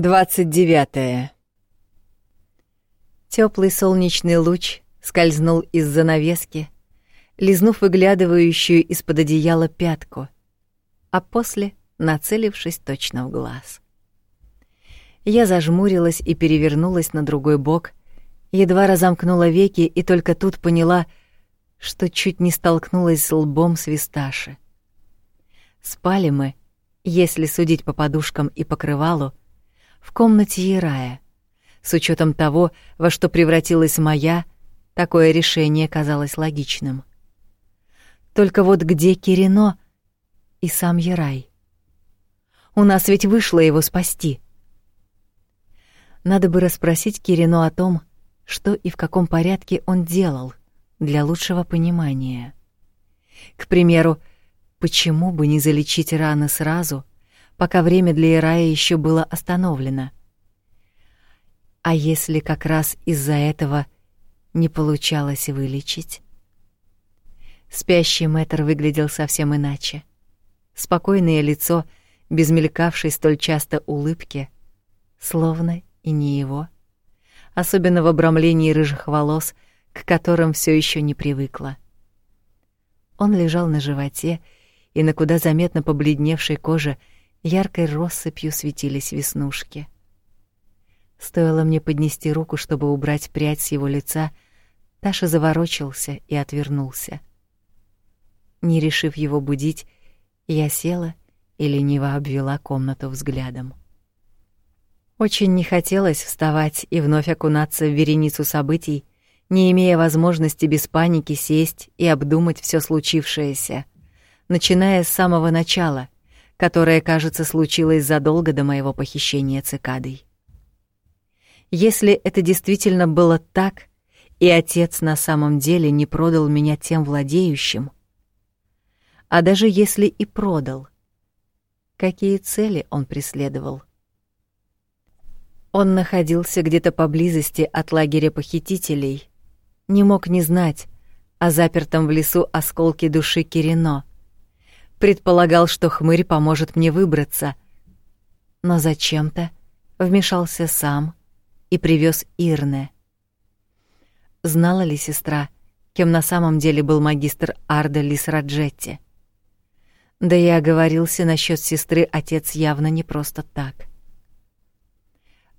29. Теплый солнечный луч скользнул из занавески, лизнув выглядывающую из-под одеяла пятку, а после нацелившись точно в глаз. Я зажмурилась и перевернулась на другой бок, едва разомкнула веки и только тут поняла, что чуть не столкнулась с лбом свисташи. Спали мы, если судить по подушкам и покрывалу, в комнате Ярая. С учетом того, во что превратилась моя, такое решение казалось логичным. Только вот где Кирино и сам Ярай? У нас ведь вышло его спасти. Надо бы расспросить Кирино о том, что и в каком порядке он делал для лучшего понимания. К примеру, почему бы не залечить раны сразу, пока время для Ирая еще было остановлено? А если как раз из-за этого не получалось вылечить? Спящий мэтр выглядел совсем иначе. Спокойное лицо, без мелькавшей столь часто улыбки, словно и не его. Особенно в обрамлении рыжих волос, к которым все еще не привыкла. Он лежал на животе, и на куда заметно побледневшей коже яркой россыпью светились веснушки. Стоило мне поднести руку, чтобы убрать прядь с его лица, Таша заворочился и отвернулся. Не решив его будить, я села и лениво обвела комнату взглядом. Очень не хотелось вставать и вновь окунаться в вереницу событий, не имея возможности без паники сесть и обдумать все случившееся, начиная с самого начала, которое, кажется, случилось задолго до моего похищения цикадой. Если это действительно было так, и отец на самом деле не продал меня тем владеющим, а даже если и продал, какие цели он преследовал? Он находился где-то поблизости от лагеря похитителей, не мог не знать о запертом в лесу осколке души Кирино. Предполагал, что хмырь поможет мне выбраться, но зачем-то вмешался сам и привез Ирне. Знала ли сестра, кем на самом деле был магистр Арда Лисраджетти? Да и оговорился насчет сестры отец явно не просто так.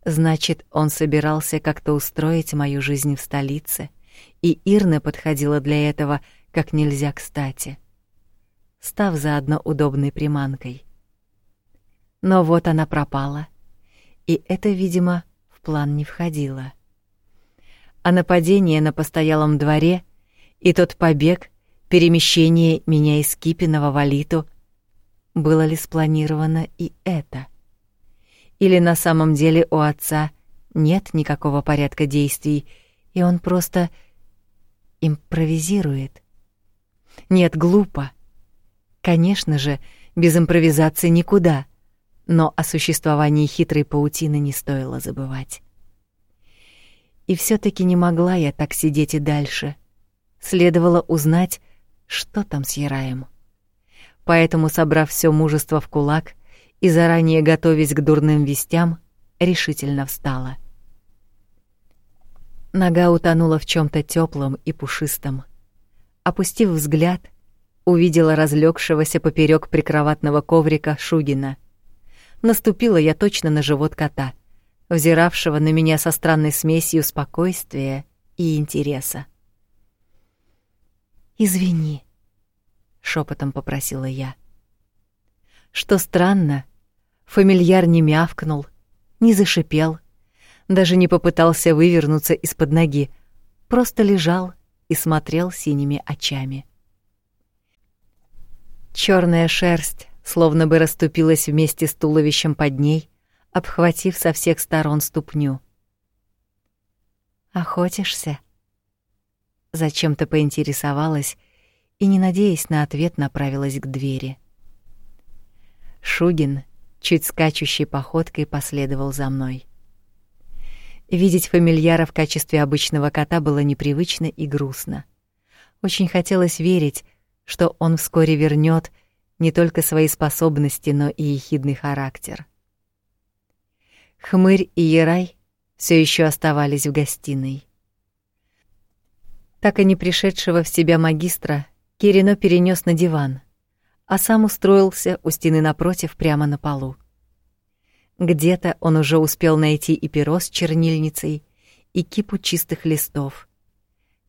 Значит, он собирался как-то устроить мою жизнь в столице, и Ирна подходила для этого как нельзя кстати, став заодно удобной приманкой. Но вот она пропала, и это, видимо, в план не входило. А нападение на постоялом дворе и тот побег, перемещение меня из Кипиного в Алиту было ли спланировано и это? Или на самом деле у отца нет никакого порядка действий, и он просто импровизирует? Нет, глупо. Конечно же, без импровизации никуда, но о существовании хитрой паутины не стоило забывать. И все таки не могла я так сидеть и дальше. Следовало узнать, что там с Яраем. Поэтому, собрав все мужество в кулак и заранее готовясь к дурным вестям, решительно встала. Нога утонула в чем то теплом и пушистом. Опустив взгляд, увидела разлегшегося поперек прикроватного коврика Шугина. Наступила я точно на живот кота, взиравшего на меня со странной смесью спокойствия и интереса. «Извини», шепотом попросила я. Что странно, фамильяр не мявкнул, не зашипел, даже не попытался вывернуться из-под ноги, просто лежал и смотрел синими очами. Черная шерсть словно бы расступилась вместе с туловищем под ней, обхватив со всех сторон ступню. Охотишься? Зачем-то поинтересовалась и, не надеясь на ответ, направилась к двери. Шугин, чуть скачущей походкой, последовал за мной. Видеть фамильяра в качестве обычного кота было непривычно и грустно. Очень хотелось верить, что он вскоре вернет не только свои способности, но и ехидный характер. Хмырь и Ерай все еще оставались в гостиной. Так и не пришедшего в себя магистра Кирино перенес на диван, а сам устроился у стены напротив прямо на полу. Где-то он уже успел найти и перо с чернильницей, и кипу чистых листов.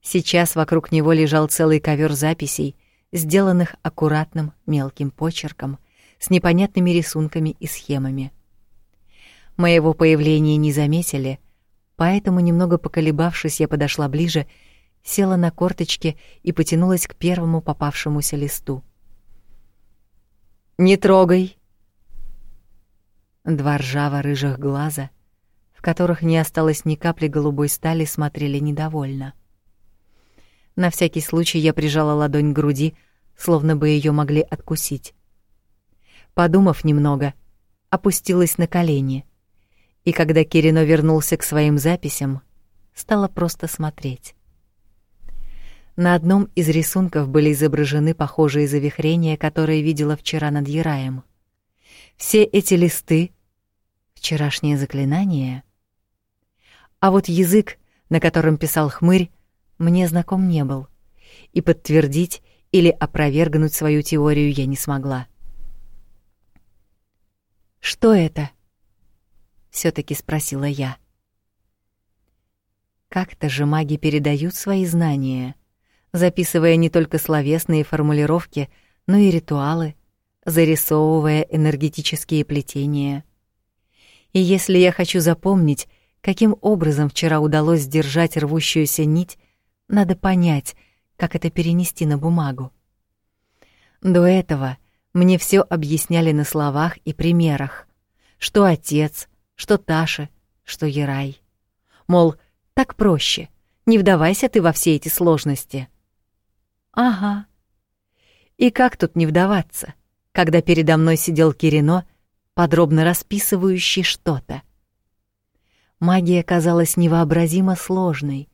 Сейчас вокруг него лежал целый ковер записей, сделанных аккуратным мелким почерком, с непонятными рисунками и схемами. Моего появления не заметили, поэтому, немного поколебавшись, я подошла ближе села на корточки и потянулась к первому попавшемуся листу. «Не трогай!» Два ржаво-рыжих глаза, в которых не осталось ни капли голубой стали, смотрели недовольно. На всякий случай я прижала ладонь к груди, словно бы ее могли откусить. Подумав немного, опустилась на колени, и когда Кирино вернулся к своим записям, стала просто смотреть. На одном из рисунков были изображены похожие завихрения, которые видела вчера над Яраем. Все эти листы — вчерашнее заклинание. А вот язык, на котором писал хмырь, мне знаком не был, и подтвердить или опровергнуть свою теорию я не смогла. «Что это?» — все таки спросила я. Как-то же маги передают свои знания — записывая не только словесные формулировки, но и ритуалы, зарисовывая энергетические плетения. И если я хочу запомнить, каким образом вчера удалось сдержать рвущуюся нить, надо понять, как это перенести на бумагу. До этого мне все объясняли на словах и примерах, что отец, что Таша, что Ерай. Мол, так проще, не вдавайся ты во все эти сложности. Ага. И как тут не вдаваться, когда передо мной сидел Кирино, подробно расписывающий что-то? Магия казалась невообразимо сложной,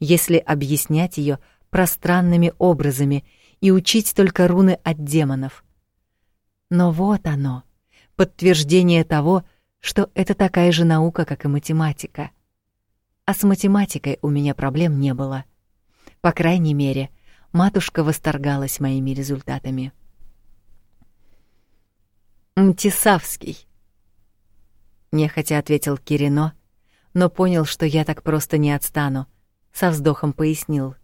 если объяснять ее пространными образами и учить только руны от демонов. Но вот оно, подтверждение того, что это такая же наука, как и математика. А с математикой у меня проблем не было. По крайней мере, — матушка восторгалась моими результатами. «Мтисавский», — нехотя ответил Кирино, но понял, что я так просто не отстану, со вздохом пояснил.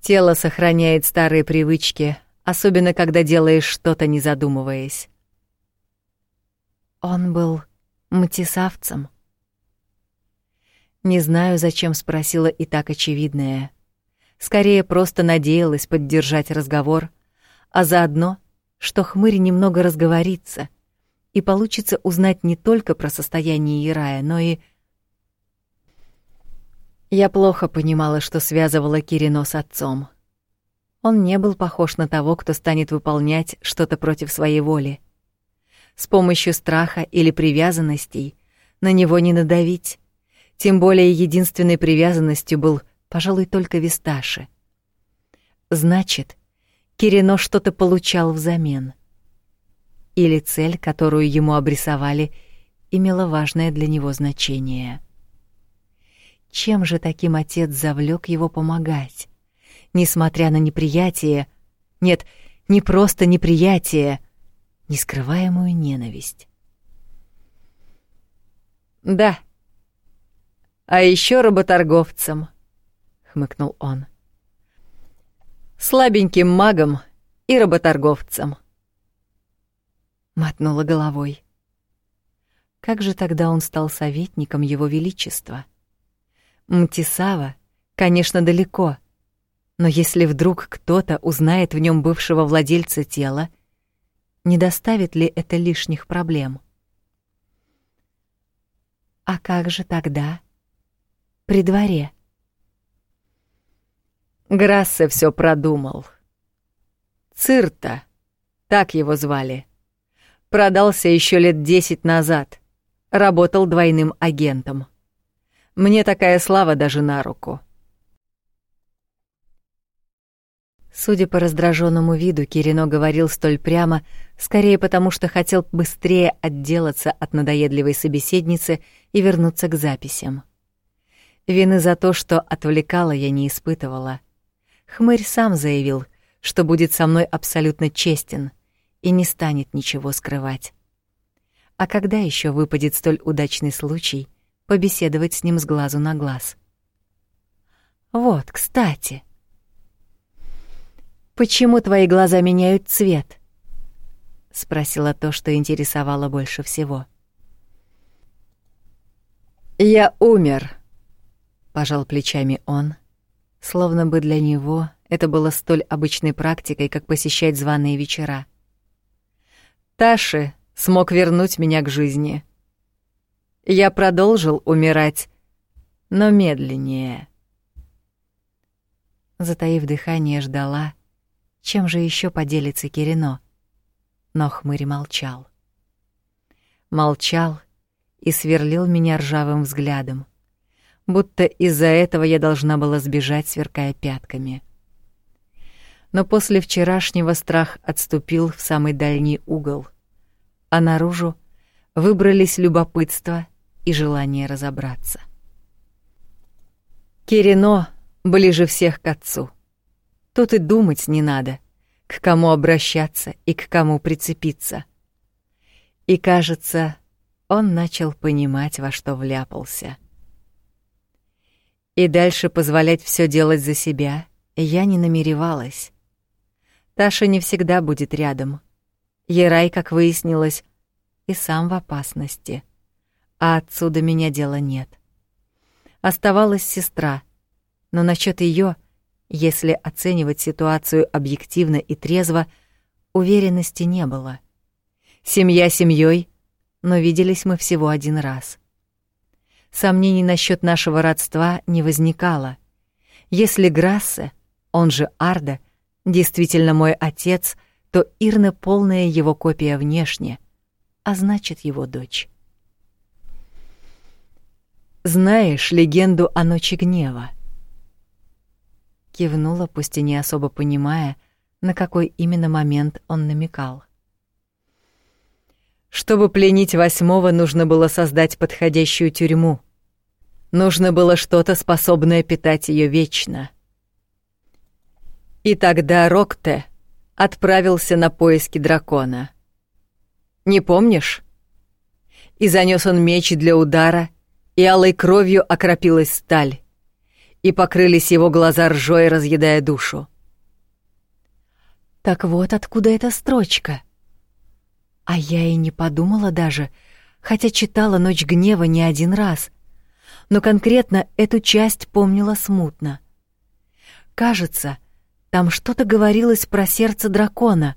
«Тело сохраняет старые привычки, особенно когда делаешь что-то, не задумываясь». Он был мтисавцем. Не знаю, зачем спросила и так очевидное — скорее просто надеялась поддержать разговор, а заодно, что хмырь немного разговорится, и получится узнать не только про состояние Ирая, но и... Я плохо понимала, что связывало Кирино с отцом. Он не был похож на того, кто станет выполнять что-то против своей воли. С помощью страха или привязанностей на него не надавить. Тем более единственной привязанностью был пожалуй, только Висташи. Значит, Кирино что-то получал взамен. Или цель, которую ему обрисовали, имела важное для него значение. Чем же таким отец завлек его помогать? Несмотря на неприятие, нет, не просто неприятие, нескрываемую ненависть. Да. А еще работорговцам — хмыкнул он. Слабеньким магом и работорговцем. Мотнула головой. Как же тогда он стал советником его величества? Мтисава, конечно, далеко, но если вдруг кто-то узнает в нем бывшего владельца тела, не доставит ли это лишних проблем? А как же тогда при дворе? Грассе все продумал. Цирта, так его звали. Продался еще лет десять назад. Работал двойным агентом. Мне такая слава даже на руку. Судя по раздраженному виду, Кирино говорил столь прямо, скорее потому, что хотел быстрее отделаться от надоедливой собеседницы и вернуться к записям. Вины за то, что отвлекала, я не испытывала. Хмырь сам заявил, что будет со мной абсолютно честен и не станет ничего скрывать. А когда еще выпадет столь удачный случай побеседовать с ним с глазу на глаз? Вот, кстати, Почему твои глаза меняют цвет? спросила то, что интересовало больше всего. Я умер, пожал плечами он, словно бы для него это было столь обычной практикой, как посещать званые вечера. Таши смог вернуть меня к жизни. Я продолжил умирать, но медленнее. Затаив дыхание, ждала, чем же еще поделится Кирино? Но хмырь молчал. Молчал и сверлил меня ржавым взглядом, будто из-за этого я должна была сбежать, сверкая пятками. Но после вчерашнего страх отступил в самый дальний угол, а наружу выбрались любопытство и желание разобраться. Кирино ближе всех к отцу — Тут и думать не надо, к кому обращаться и к кому прицепиться. И, кажется, он начал понимать, во что вляпался. И дальше позволять все делать за себя я не намеревалась. Таша не всегда будет рядом. Ерай, как выяснилось, и сам в опасности. А отсюда меня дела нет. Оставалась сестра, но насчет ее если оценивать ситуацию объективно и трезво, уверенности не было. Семья семьей, но виделись мы всего один раз. Сомнений насчет нашего родства не возникало. Если Грассе, он же Арда, действительно мой отец, то Ирна полная его копия внешне, а значит его дочь. Знаешь легенду о ночи гнева? кивнула, пусть и не особо понимая, на какой именно момент он намекал. Чтобы пленить восьмого, нужно было создать подходящую тюрьму. Нужно было что-то, способное питать ее вечно. И тогда Рокте отправился на поиски дракона. Не помнишь? И занес он меч для удара, и алой кровью окропилась сталь и покрылись его глаза ржой, разъедая душу. Так вот откуда эта строчка. А я и не подумала даже, хотя читала «Ночь гнева» не один раз, но конкретно эту часть помнила смутно. Кажется, там что-то говорилось про сердце дракона,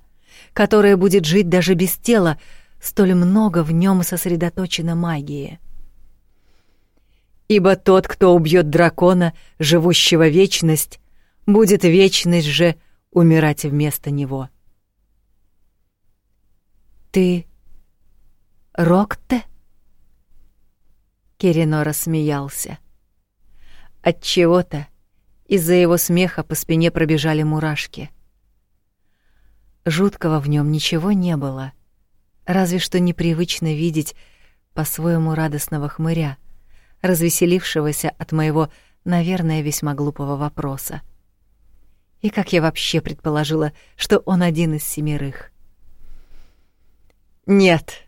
которое будет жить даже без тела, столь много в нем сосредоточено магии ибо тот, кто убьет дракона, живущего вечность, будет вечность же умирать вместо него. Ты Рокте? Кирино рассмеялся. От чего-то из-за его смеха по спине пробежали мурашки. Жуткого в нем ничего не было, разве что непривычно видеть по-своему радостного хмыря — развеселившегося от моего, наверное, весьма глупого вопроса. И как я вообще предположила, что он один из семерых? «Нет!»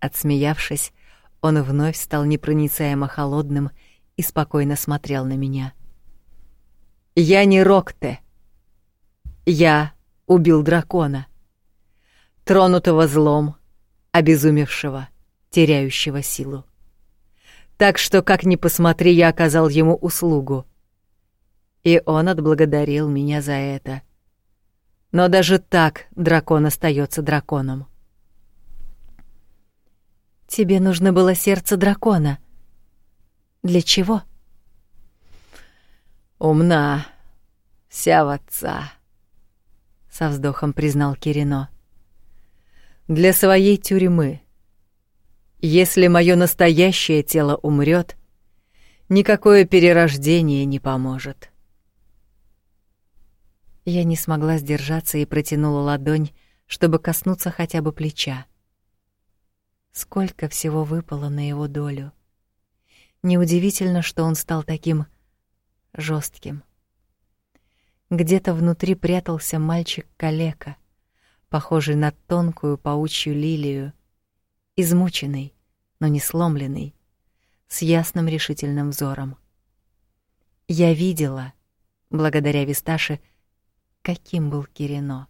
Отсмеявшись, он вновь стал непроницаемо холодным и спокойно смотрел на меня. «Я не Рокте. Я убил дракона, тронутого злом, обезумевшего, теряющего силу. Так что, как ни посмотри, я оказал ему услугу. И он отблагодарил меня за это. Но даже так дракон остается драконом. Тебе нужно было сердце дракона. Для чего? Умна, вся в отца, со вздохом признал Кирино. Для своей тюрьмы. Если мое настоящее тело умрет, никакое перерождение не поможет. Я не смогла сдержаться и протянула ладонь, чтобы коснуться хотя бы плеча. Сколько всего выпало на его долю. Неудивительно, что он стал таким жестким. Где-то внутри прятался мальчик-калека, похожий на тонкую паучью лилию, измученный, но не сломленный, с ясным решительным взором. Я видела, благодаря Висташе, каким был Кирино.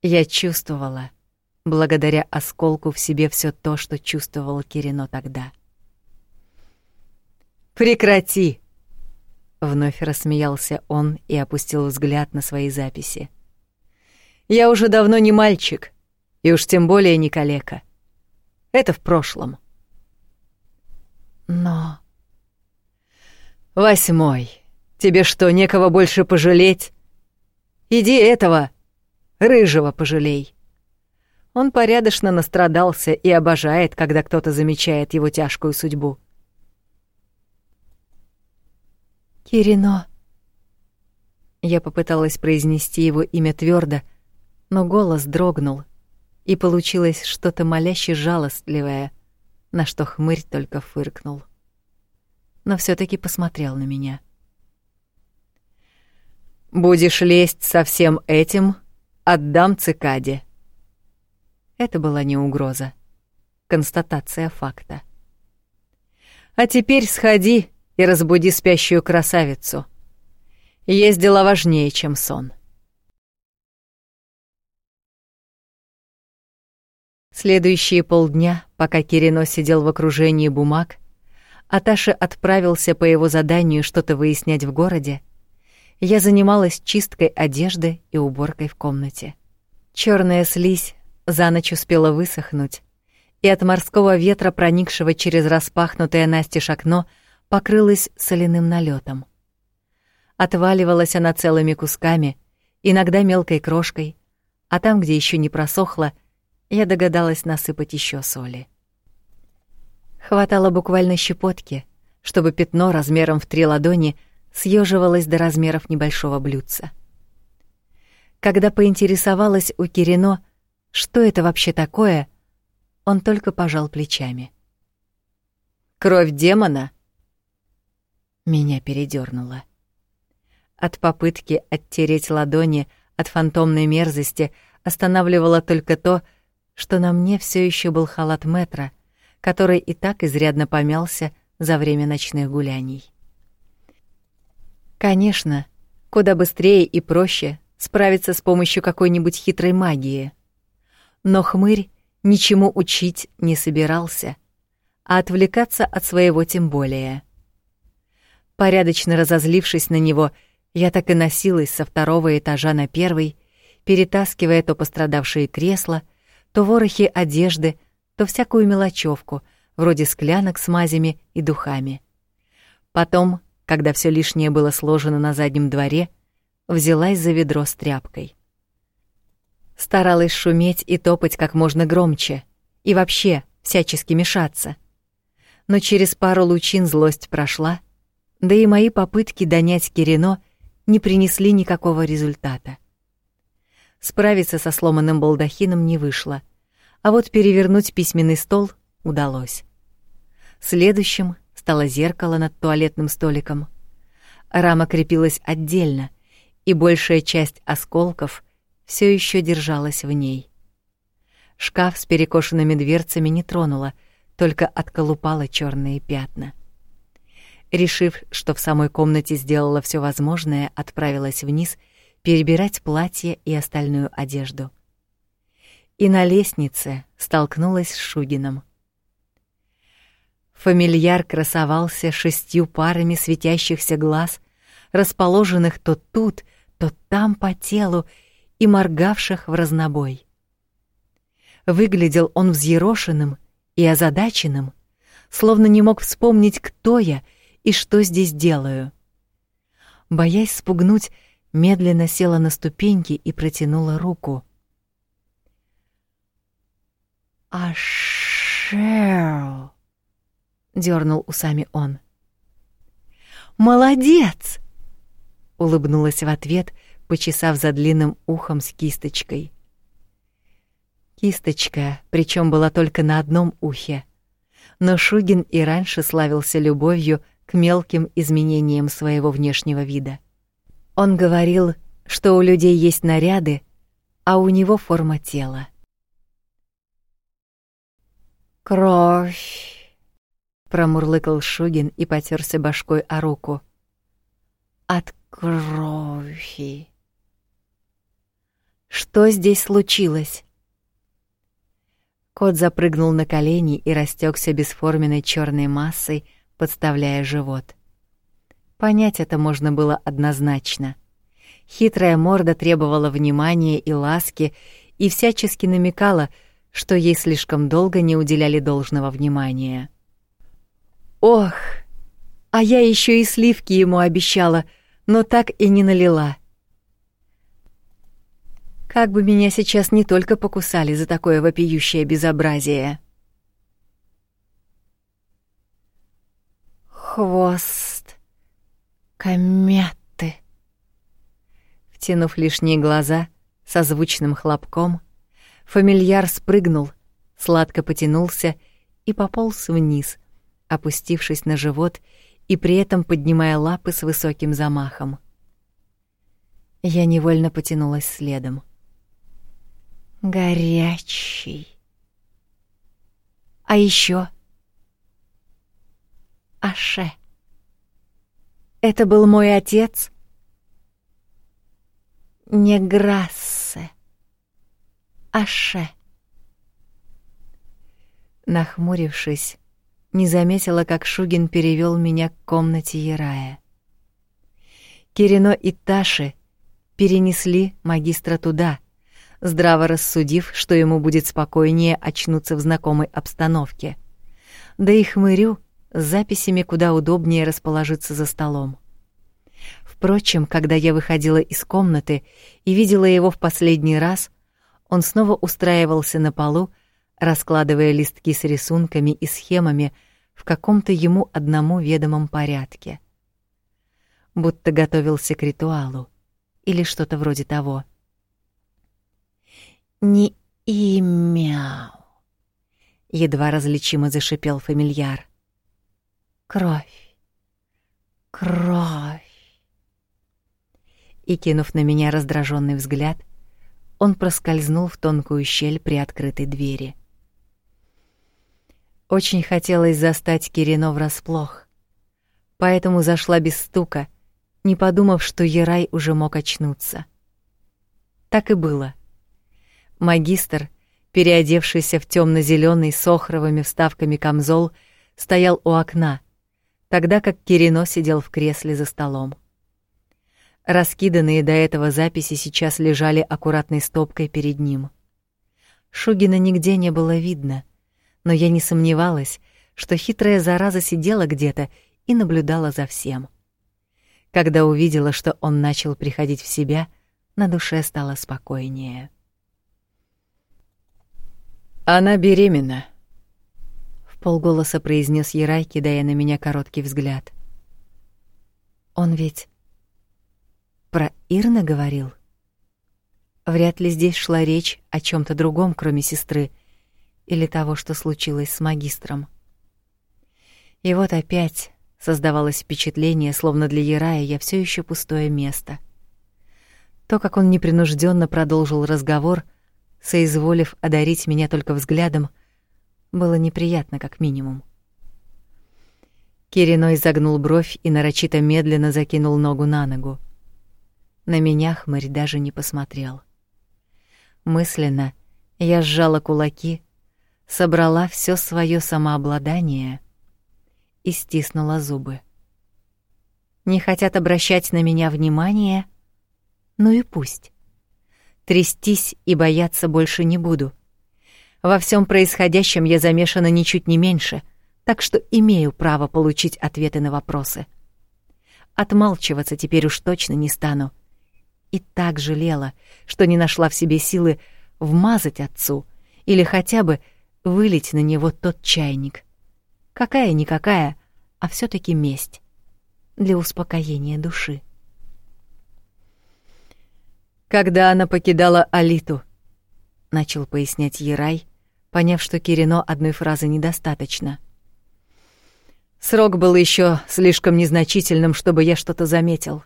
Я чувствовала, благодаря осколку в себе все то, что чувствовал Кирино тогда. «Прекрати!» Вновь рассмеялся он и опустил взгляд на свои записи. «Я уже давно не мальчик, и уж тем более не калека. Это в прошлом». «Но...» «Восьмой. Тебе что, некого больше пожалеть? Иди этого, рыжего пожалей. Он порядочно настрадался и обожает, когда кто-то замечает его тяжкую судьбу. Кирино. Я попыталась произнести его имя твердо, но голос дрогнул, и получилось что-то моляще жалостливое, на что хмырь только фыркнул. Но все таки посмотрел на меня. — Будешь лезть со всем этим, отдам цикаде. Это была не угроза, констатация факта. А теперь сходи и разбуди спящую красавицу. Есть дела важнее, чем сон. Следующие полдня, пока Кирино сидел в окружении бумаг, Аташа отправился по его заданию что-то выяснять в городе, я занималась чисткой одежды и уборкой в комнате. Черная слизь за ночь успела высохнуть, и от морского ветра, проникшего через распахнутое настежь окно, покрылась соляным налетом. Отваливалась она целыми кусками, иногда мелкой крошкой, а там, где еще не просохло, я догадалась насыпать еще соли. Хватало буквально щепотки, чтобы пятно размером в три ладони — съеживалась до размеров небольшого блюдца. Когда поинтересовалась у Кирино, что это вообще такое, он только пожал плечами. «Кровь демона?» Меня передёрнуло. От попытки оттереть ладони от фантомной мерзости останавливало только то, что на мне все еще был халат метра, который и так изрядно помялся за время ночных гуляний. Конечно, куда быстрее и проще справиться с помощью какой-нибудь хитрой магии. Но хмырь ничему учить не собирался, а отвлекаться от своего тем более. Порядочно разозлившись на него, я так и носилась со второго этажа на первый, перетаскивая то пострадавшие кресла, то ворохи одежды, то всякую мелочевку, вроде склянок с мазями и духами. Потом когда все лишнее было сложено на заднем дворе, взялась за ведро с тряпкой. Старалась шуметь и топать как можно громче, и вообще всячески мешаться. Но через пару лучин злость прошла, да и мои попытки донять Кирино не принесли никакого результата. Справиться со сломанным балдахином не вышло, а вот перевернуть письменный стол удалось. Следующим стало зеркало над туалетным столиком. Рама крепилась отдельно, и большая часть осколков все еще держалась в ней. Шкаф с перекошенными дверцами не тронула, только отколупала черные пятна. Решив, что в самой комнате сделала все возможное, отправилась вниз перебирать платье и остальную одежду. И на лестнице столкнулась с Шугином. Фамильяр красовался шестью парами светящихся глаз, расположенных то тут, то там по телу и моргавших в разнобой. Выглядел он взъерошенным и озадаченным, словно не мог вспомнить, кто я и что здесь делаю. Боясь спугнуть, медленно села на ступеньки и протянула руку. «Ашерл!» дернул усами он. Молодец! улыбнулась в ответ, почесав за длинным ухом с кисточкой. Кисточка, причем была только на одном ухе. Но Шугин и раньше славился любовью к мелким изменениям своего внешнего вида. Он говорил, что у людей есть наряды, а у него форма тела. «Кровь!» — промурлыкал Шугин и потерся башкой о руку. «От крови!» «Что здесь случилось?» Кот запрыгнул на колени и растекся бесформенной черной массой, подставляя живот. Понять это можно было однозначно. Хитрая морда требовала внимания и ласки и всячески намекала, что ей слишком долго не уделяли должного внимания. Ох, а я еще и сливки ему обещала, но так и не налила. Как бы меня сейчас не только покусали за такое вопиющее безобразие. Хвост кометы. Втянув лишние глаза, со звучным хлопком — Фамильяр спрыгнул, сладко потянулся и пополз вниз, опустившись на живот и при этом поднимая лапы с высоким замахом. Я невольно потянулась следом. Горячий. А еще Аше. Это был мой отец? Неграссе. Аше. Нахмурившись, не заметила, как Шугин перевел меня к комнате Ярая. Кирино и Таши перенесли магистра туда, здраво рассудив, что ему будет спокойнее очнуться в знакомой обстановке. Да и хмырю с записями куда удобнее расположиться за столом. Впрочем, когда я выходила из комнаты и видела его в последний раз — он снова устраивался на полу, раскладывая листки с рисунками и схемами в каком-то ему одному ведомом порядке. Будто готовился к ритуалу или что-то вроде того. «Не имя!» — едва различимо зашипел фамильяр. «Кровь! Кровь!» И, кинув на меня раздраженный взгляд, — он проскользнул в тонкую щель при открытой двери. Очень хотелось застать Кирино врасплох, поэтому зашла без стука, не подумав, что Ерай уже мог очнуться. Так и было. Магистр, переодевшийся в темно зеленый с охровыми вставками камзол, стоял у окна, тогда как Кирино сидел в кресле за столом. Раскиданные до этого записи сейчас лежали аккуратной стопкой перед ним. Шугина нигде не было видно, но я не сомневалась, что хитрая зараза сидела где-то и наблюдала за всем. Когда увидела, что он начал приходить в себя, на душе стало спокойнее. Она беременна, полголоса произнес Ерай, кидая на меня короткий взгляд. Он ведь про Ирна говорил? Вряд ли здесь шла речь о чем то другом, кроме сестры или того, что случилось с магистром. И вот опять создавалось впечатление, словно для Ярая я все еще пустое место. То, как он непринужденно продолжил разговор, соизволив одарить меня только взглядом, было неприятно как минимум. Кириной загнул бровь и нарочито медленно закинул ногу на ногу. На меня хмырь даже не посмотрел. Мысленно я сжала кулаки, собрала все свое самообладание и стиснула зубы. Не хотят обращать на меня внимание, ну и пусть. Трястись и бояться больше не буду. Во всем происходящем я замешана ничуть не меньше, так что имею право получить ответы на вопросы. Отмалчиваться теперь уж точно не стану и так жалела, что не нашла в себе силы вмазать отцу или хотя бы вылить на него тот чайник. Какая-никакая, а все таки месть для успокоения души. Когда она покидала Алиту, начал пояснять Ерай, поняв, что Кирино одной фразы недостаточно. Срок был еще слишком незначительным, чтобы я что-то заметил.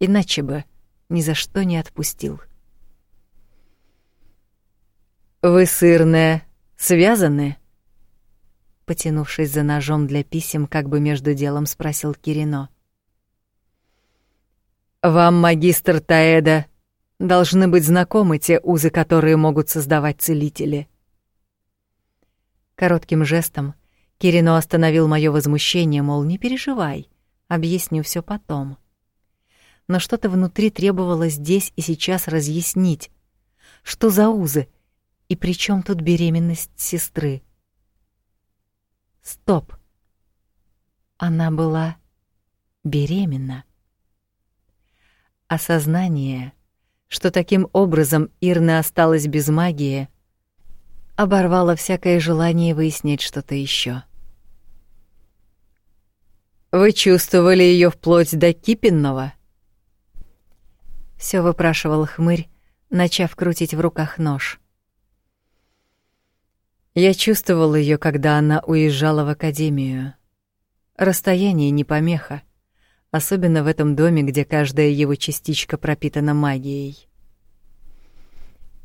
Иначе бы ни за что не отпустил. Вы сырная, связаны? Потянувшись за ножом для писем, как бы между делом спросил Кирино. Вам, магистр Таэда, должны быть знакомы те узы, которые могут создавать целители. Коротким жестом Кирино остановил моё возмущение, мол, не переживай, объясню всё потом. Но что-то внутри требовало здесь и сейчас разъяснить, что за узы и при чем тут беременность сестры. Стоп. Она была беременна. Осознание, что таким образом Ирна осталась без магии, оборвало всякое желание выяснять что-то еще. Вы чувствовали ее вплоть до кипенного? Все выпрашивал хмырь, начав крутить в руках нож. Я чувствовал ее, когда она уезжала в академию. Расстояние не помеха, особенно в этом доме, где каждая его частичка пропитана магией.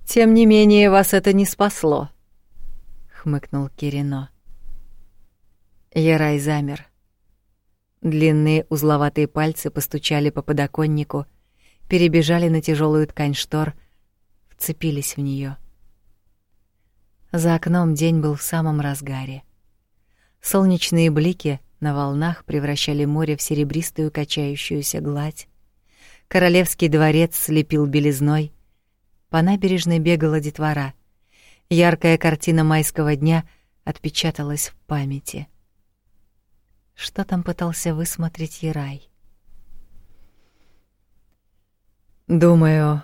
Тем не менее, вас это не спасло хмыкнул Кирино. Ярай замер. Длинные узловатые пальцы постучали по подоконнику, перебежали на тяжелую ткань штор, вцепились в нее. За окном день был в самом разгаре. Солнечные блики на волнах превращали море в серебристую качающуюся гладь. Королевский дворец слепил белизной. По набережной бегала детвора — Яркая картина майского дня отпечаталась в памяти. Что там пытался высмотреть Ярай? Думаю,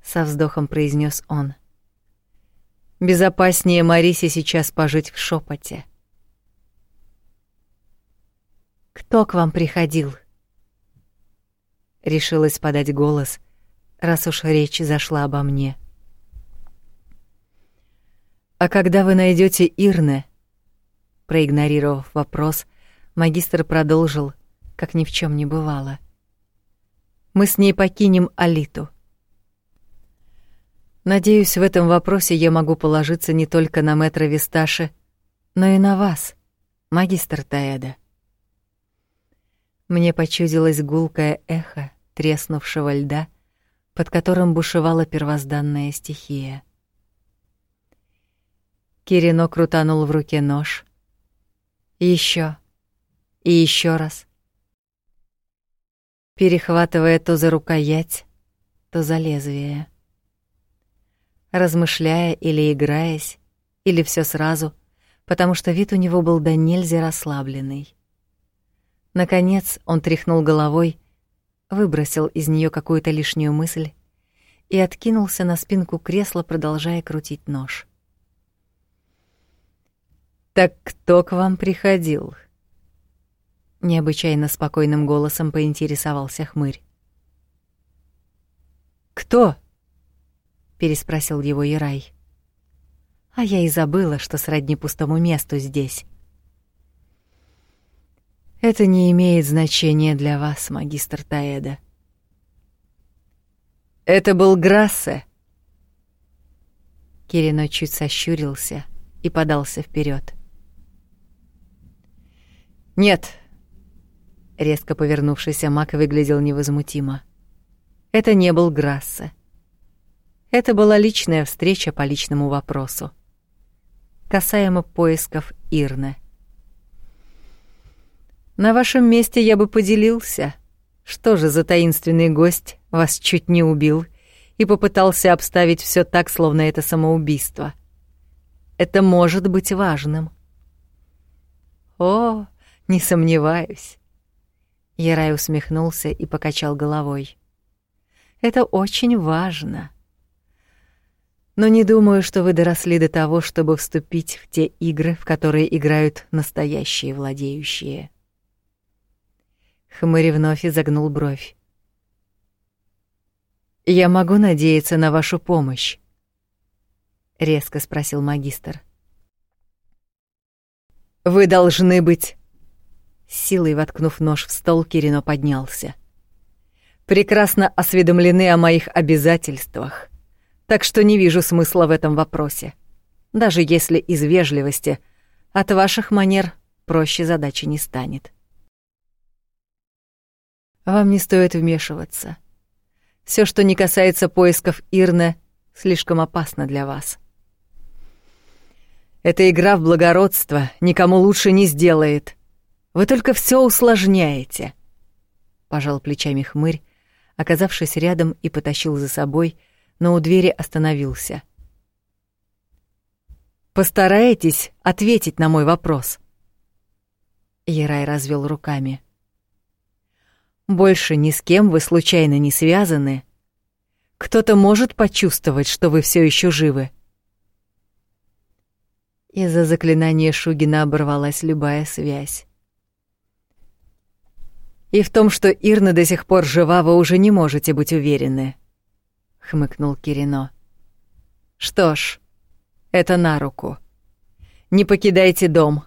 со вздохом произнес он. Безопаснее Марисе сейчас пожить в шепоте. Кто к вам приходил? Решилась подать голос, раз уж речь зашла обо мне. А когда вы найдете Ирне? Проигнорировав вопрос, магистр продолжил, как ни в чем не бывало. Мы с ней покинем Алиту. Надеюсь, в этом вопросе я могу положиться не только на мэтра Висташи, но и на вас, магистр Таэда. Мне почудилось гулкое эхо треснувшего льда, под которым бушевала первозданная стихия. Кирино крутанул в руке нож. Еще и еще раз. Перехватывая то за рукоять, то за лезвие. Размышляя или играясь, или все сразу, потому что вид у него был до нельзя расслабленный. Наконец он тряхнул головой, выбросил из нее какую-то лишнюю мысль и откинулся на спинку кресла, продолжая крутить нож. Так кто к вам приходил? Необычайно спокойным голосом поинтересовался хмырь. Кто? переспросил его Ирай. А я и забыла, что сродни пустому месту здесь. Это не имеет значения для вас, магистр Таэда. Это был Грассе. Кирино чуть сощурился и подался вперед. «Нет». Резко повернувшийся Мак выглядел невозмутимо. Это не был Грассе. Это была личная встреча по личному вопросу. Касаемо поисков Ирны. На вашем месте я бы поделился. Что же за таинственный гость вас чуть не убил и попытался обставить все так, словно это самоубийство? Это может быть важным. О, не сомневаюсь. Ярай усмехнулся и покачал головой. Это очень важно. Но не думаю, что вы доросли до того, чтобы вступить в те игры, в которые играют настоящие владеющие. Хмырь вновь изогнул бровь. Я могу надеяться на вашу помощь? резко спросил магистр. Вы должны быть силой воткнув нож в стол, Кирино поднялся. Прекрасно осведомлены о моих обязательствах, так что не вижу смысла в этом вопросе. Даже если из вежливости от ваших манер проще задачи не станет. Вам не стоит вмешиваться. Все, что не касается поисков Ирны, слишком опасно для вас. Эта игра в благородство никому лучше не сделает. Вы только все усложняете. Пожал плечами хмырь, оказавшись рядом и потащил за собой, но у двери остановился. Постарайтесь ответить на мой вопрос. Ярай развел руками. Больше ни с кем вы случайно не связаны. Кто-то может почувствовать, что вы все еще живы. Из-за заклинания Шугина оборвалась любая связь. И в том, что Ирна до сих пор жива, вы уже не можете быть уверены, хмыкнул Кирино. Что ж, это на руку. Не покидайте дом.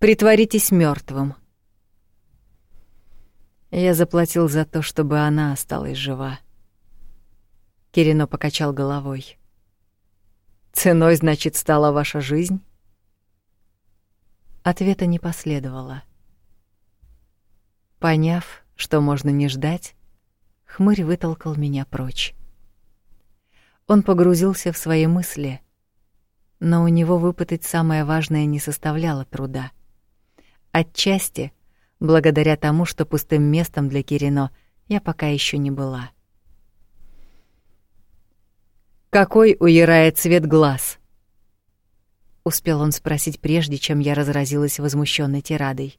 Притворитесь мертвым. Я заплатил за то, чтобы она осталась жива. Кирино покачал головой. Ценой, значит, стала ваша жизнь? Ответа не последовало. Поняв, что можно не ждать, хмырь вытолкал меня прочь. Он погрузился в свои мысли, но у него выпытать самое важное не составляло труда. Отчасти благодаря тому, что пустым местом для Кирино я пока еще не была. Какой у Ярая цвет глаз? Успел он спросить прежде, чем я разразилась возмущенной тирадой.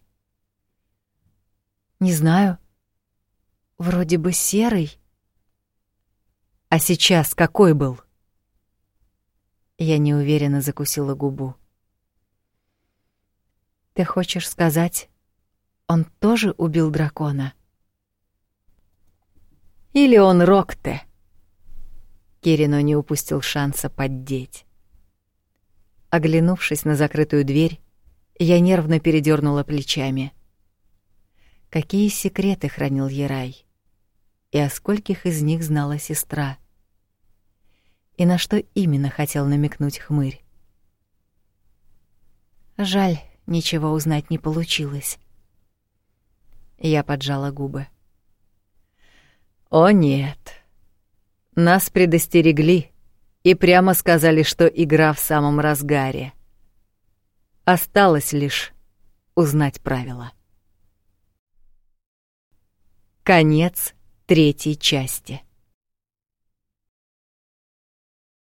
Не знаю. Вроде бы серый. А сейчас какой был? Я неуверенно закусила губу. Ты хочешь сказать, он тоже убил дракона? Или он Рокте? Кирино не упустил шанса поддеть. Оглянувшись на закрытую дверь, я нервно передернула плечами. Какие секреты хранил Ерай? И о скольких из них знала сестра? И на что именно хотел намекнуть хмырь? Жаль, ничего узнать не получилось. Я поджала губы. О нет. Нас предостерегли и прямо сказали, что игра в самом разгаре. Осталось лишь узнать правила. Конец третьей части.